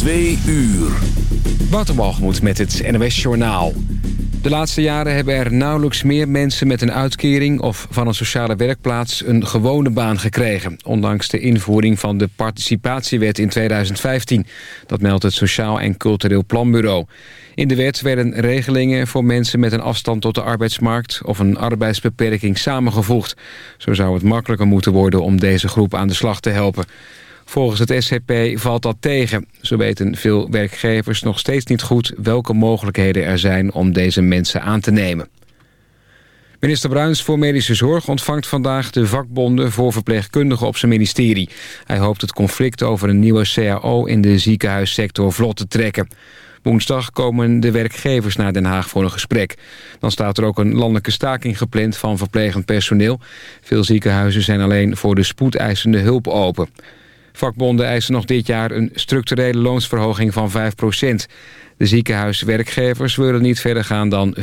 Twee uur. Waterwalgemoed met het NOS Journaal. De laatste jaren hebben er nauwelijks meer mensen met een uitkering... of van een sociale werkplaats een gewone baan gekregen... ondanks de invoering van de participatiewet in 2015. Dat meldt het Sociaal en Cultureel Planbureau. In de wet werden regelingen voor mensen met een afstand tot de arbeidsmarkt... of een arbeidsbeperking samengevoegd. Zo zou het makkelijker moeten worden om deze groep aan de slag te helpen. Volgens het SCP valt dat tegen. Zo weten veel werkgevers nog steeds niet goed welke mogelijkheden er zijn om deze mensen aan te nemen. Minister Bruins voor Medische Zorg ontvangt vandaag de vakbonden voor verpleegkundigen op zijn ministerie. Hij hoopt het conflict over een nieuwe CAO in de ziekenhuissector vlot te trekken. Woensdag komen de werkgevers naar Den Haag voor een gesprek. Dan staat er ook een landelijke staking gepland van verplegend personeel. Veel ziekenhuizen zijn alleen voor de spoedeisende hulp open. Vakbonden eisen nog dit jaar een structurele loonsverhoging van 5% De ziekenhuiswerkgevers willen niet verder gaan dan 4%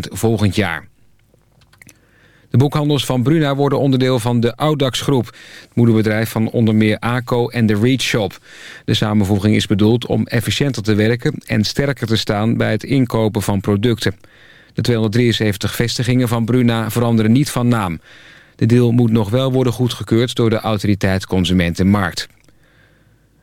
volgend jaar. De boekhandels van Bruna worden onderdeel van de Audax Groep... het moederbedrijf van onder meer ACO en de Reach Shop. De samenvoeging is bedoeld om efficiënter te werken... en sterker te staan bij het inkopen van producten. De 273 vestigingen van Bruna veranderen niet van naam. De deal moet nog wel worden goedgekeurd door de autoriteit Consumentenmarkt.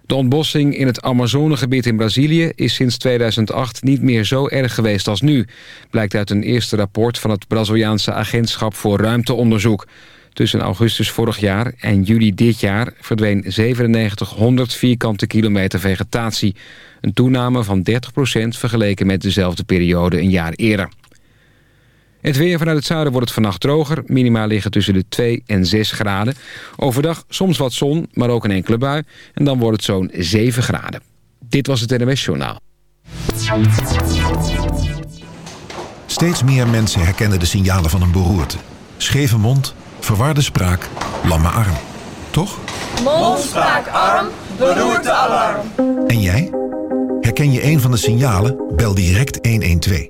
De ontbossing in het Amazonegebied in Brazilië is sinds 2008 niet meer zo erg geweest als nu, blijkt uit een eerste rapport van het Braziliaanse Agentschap voor Ruimteonderzoek. Tussen augustus vorig jaar en juli dit jaar verdween 9700 vierkante kilometer vegetatie. Een toename van 30% vergeleken met dezelfde periode een jaar eerder. Het weer vanuit het zuiden wordt het vannacht droger. Minima liggen tussen de 2 en 6 graden. Overdag soms wat zon, maar ook een enkele bui. En dan wordt het zo'n 7 graden. Dit was het NWS Journaal. Steeds meer mensen herkennen de signalen van een beroerte. Scheve mond, verwarde spraak, lamme arm. Toch? Mond, spraak, arm, beroerte, alarm. En jij? Herken je een van de signalen? Bel direct 112.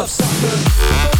Só suffering.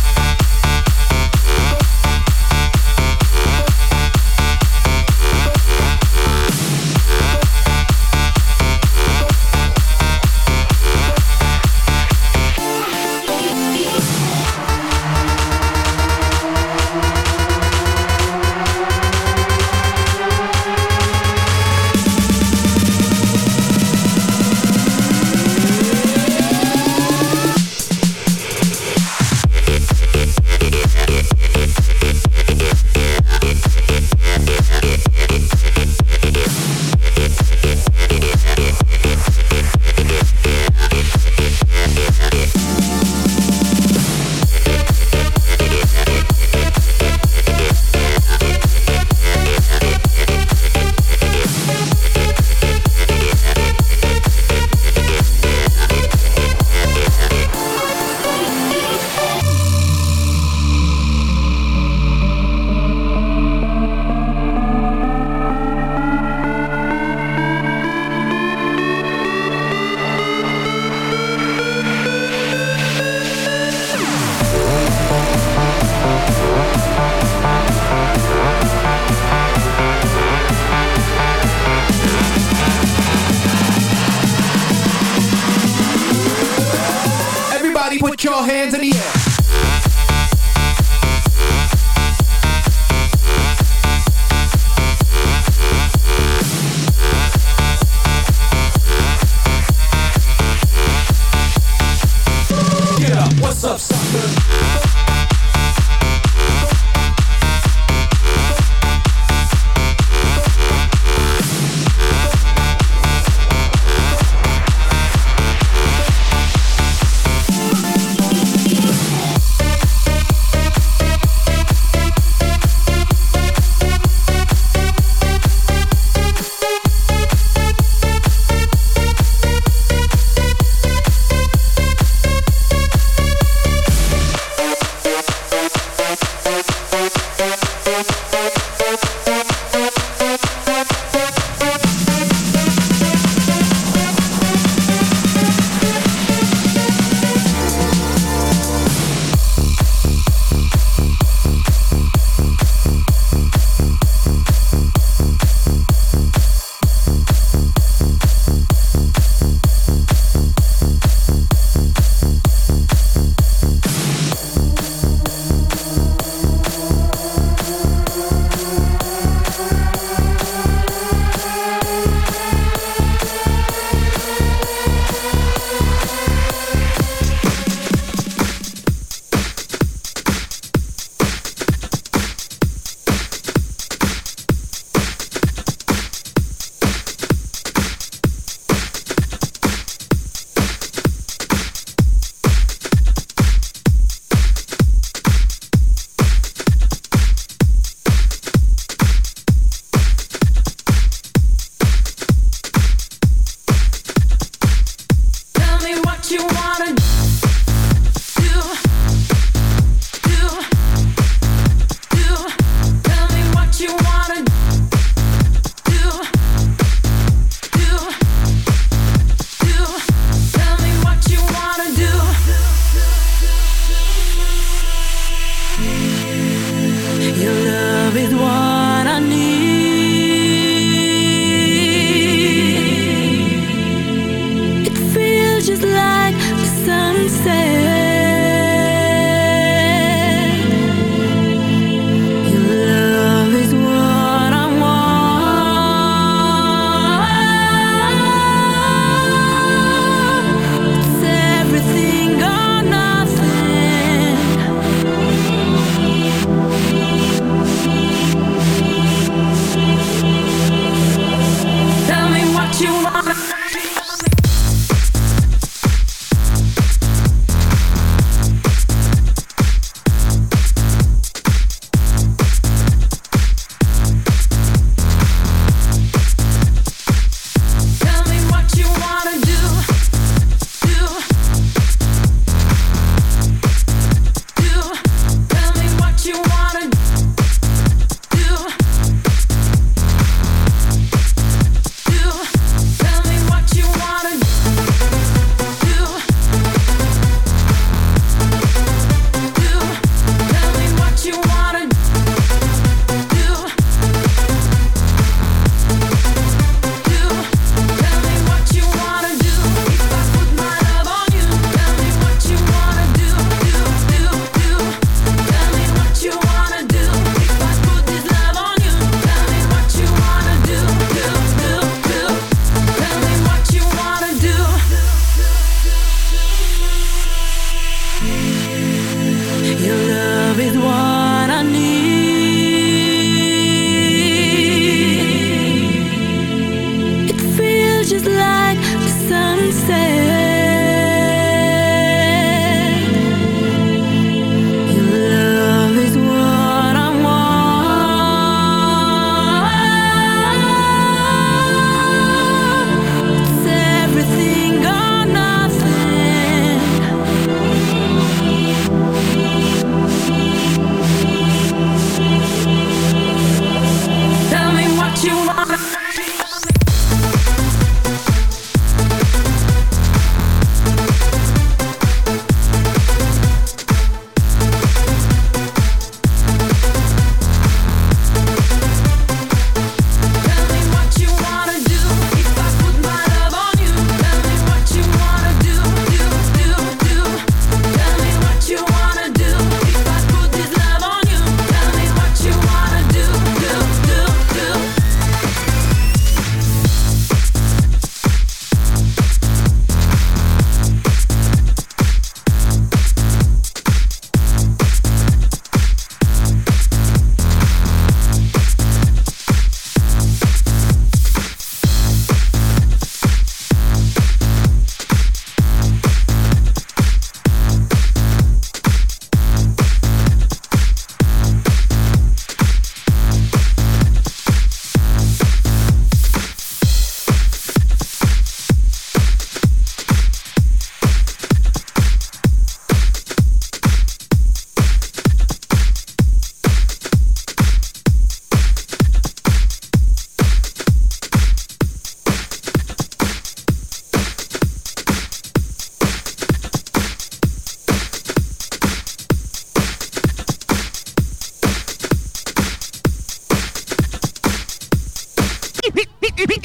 just like the sunset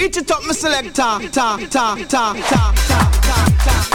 Itch it up, my selector. Ta, ta, ta, ta, ta, ta, ta. make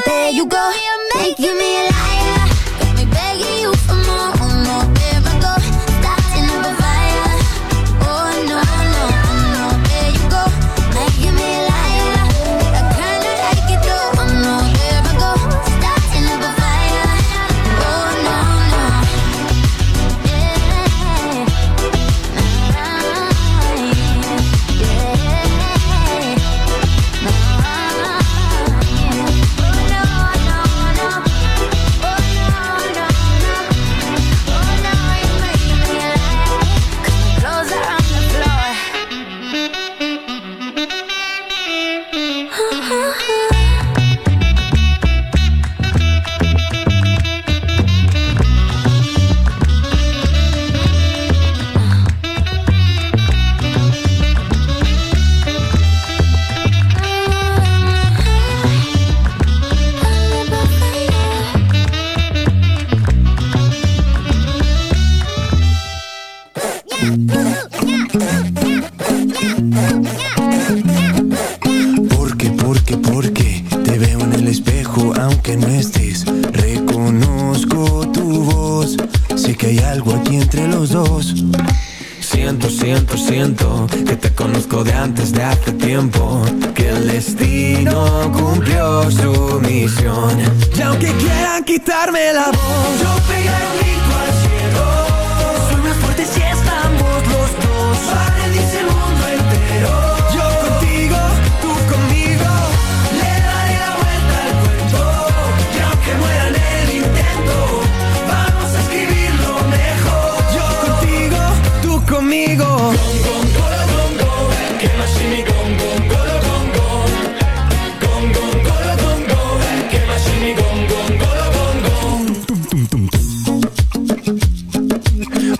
There you go, making me alive.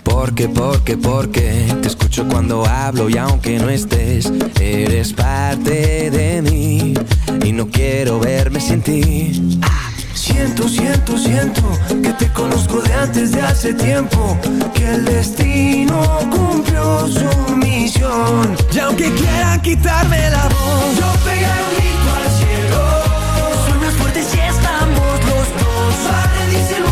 Porque, porque, porque te escucho cuando hablo y aunque no estés, eres parte de mí y no quiero verme sin ti. Ah, Siento, siento, siento que te conozco de antes de hace tiempo. Que el destino cumplió su misión. Y aunque quieran quitarme la voz, yo pegaré un grito al cielo. Suena fuerte si estamos los dos. Pare,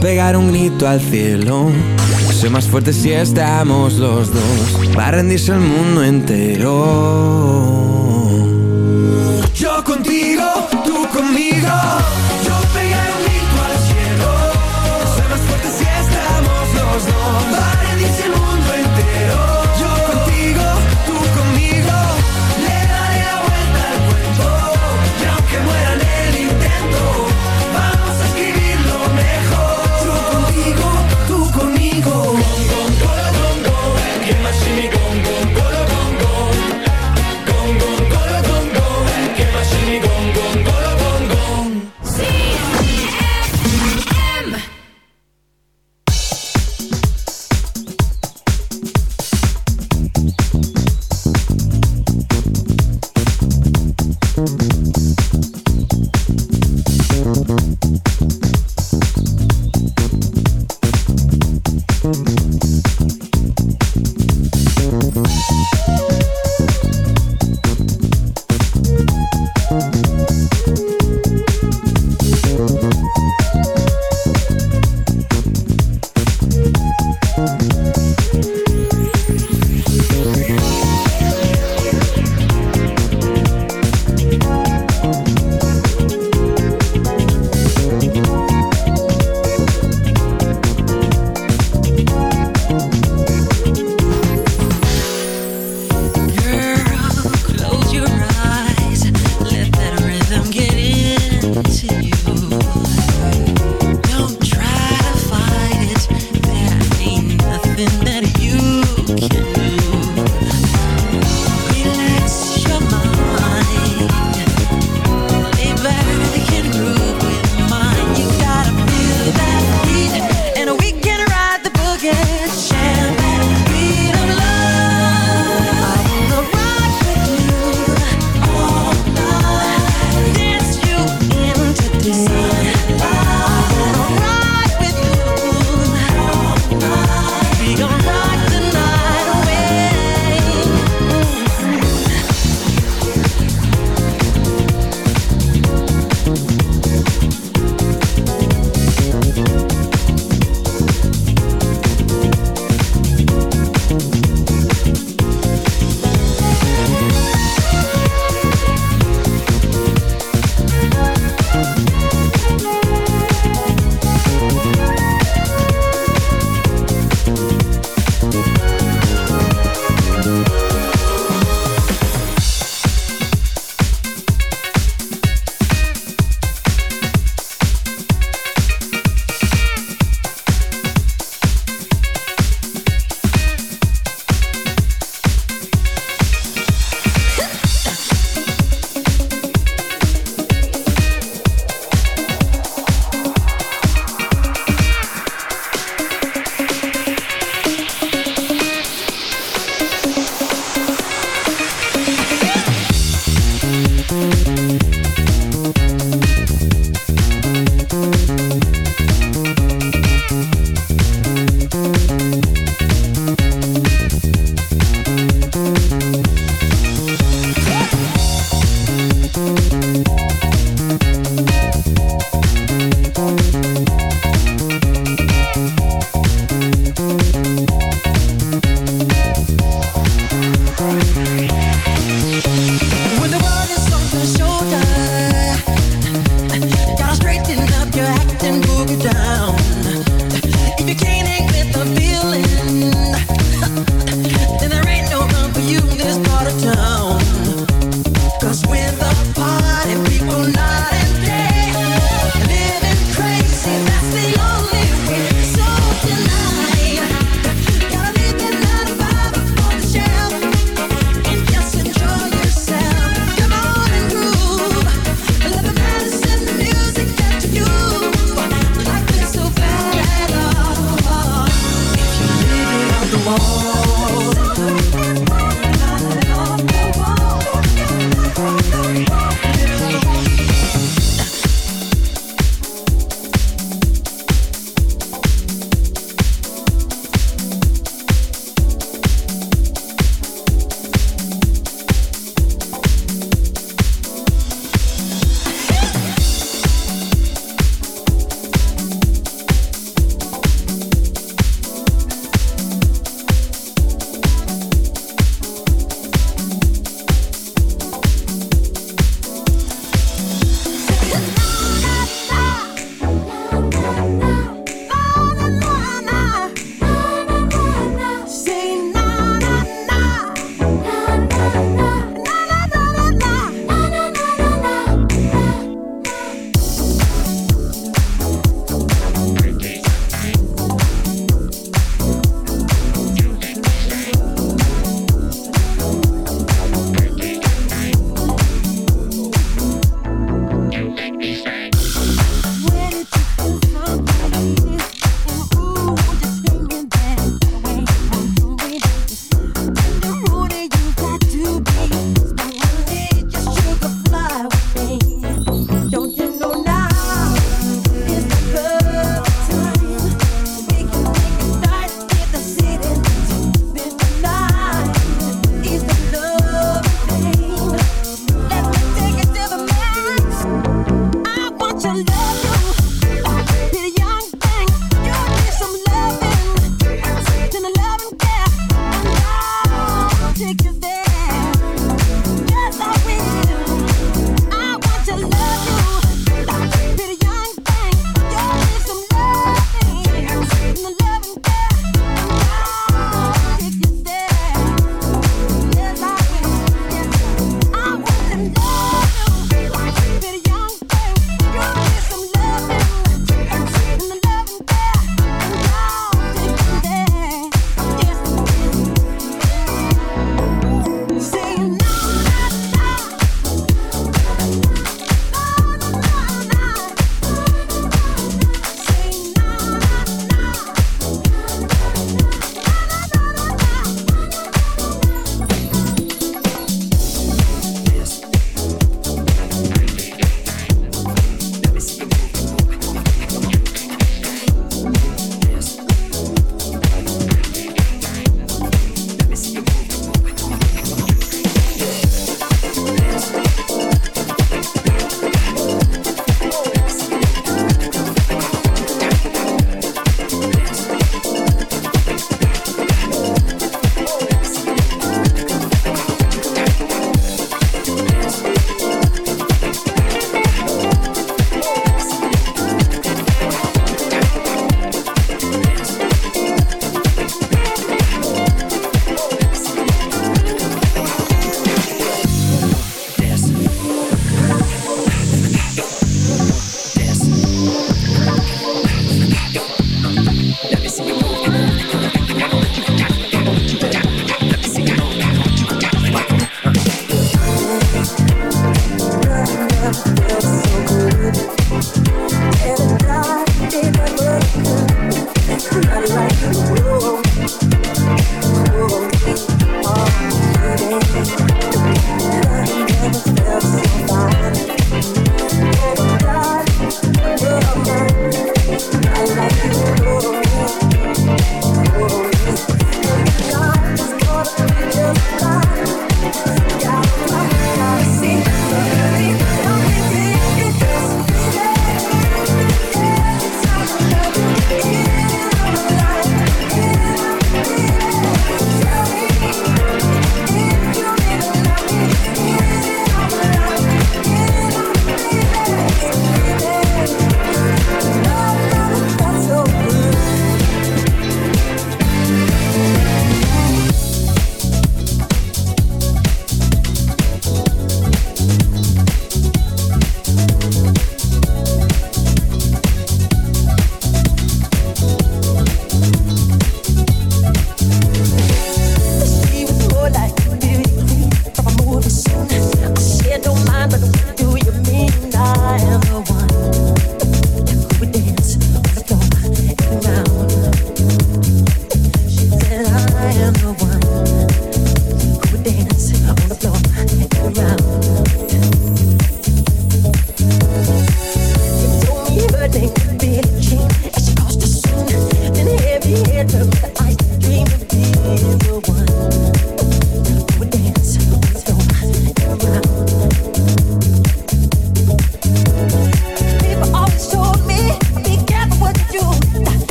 pegar un grito al cielo. Soy más fuerte si estamos los dos. Va a rendirse el mundo entero. Yo contigo, tú conmigo.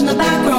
In the back.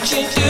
what you do.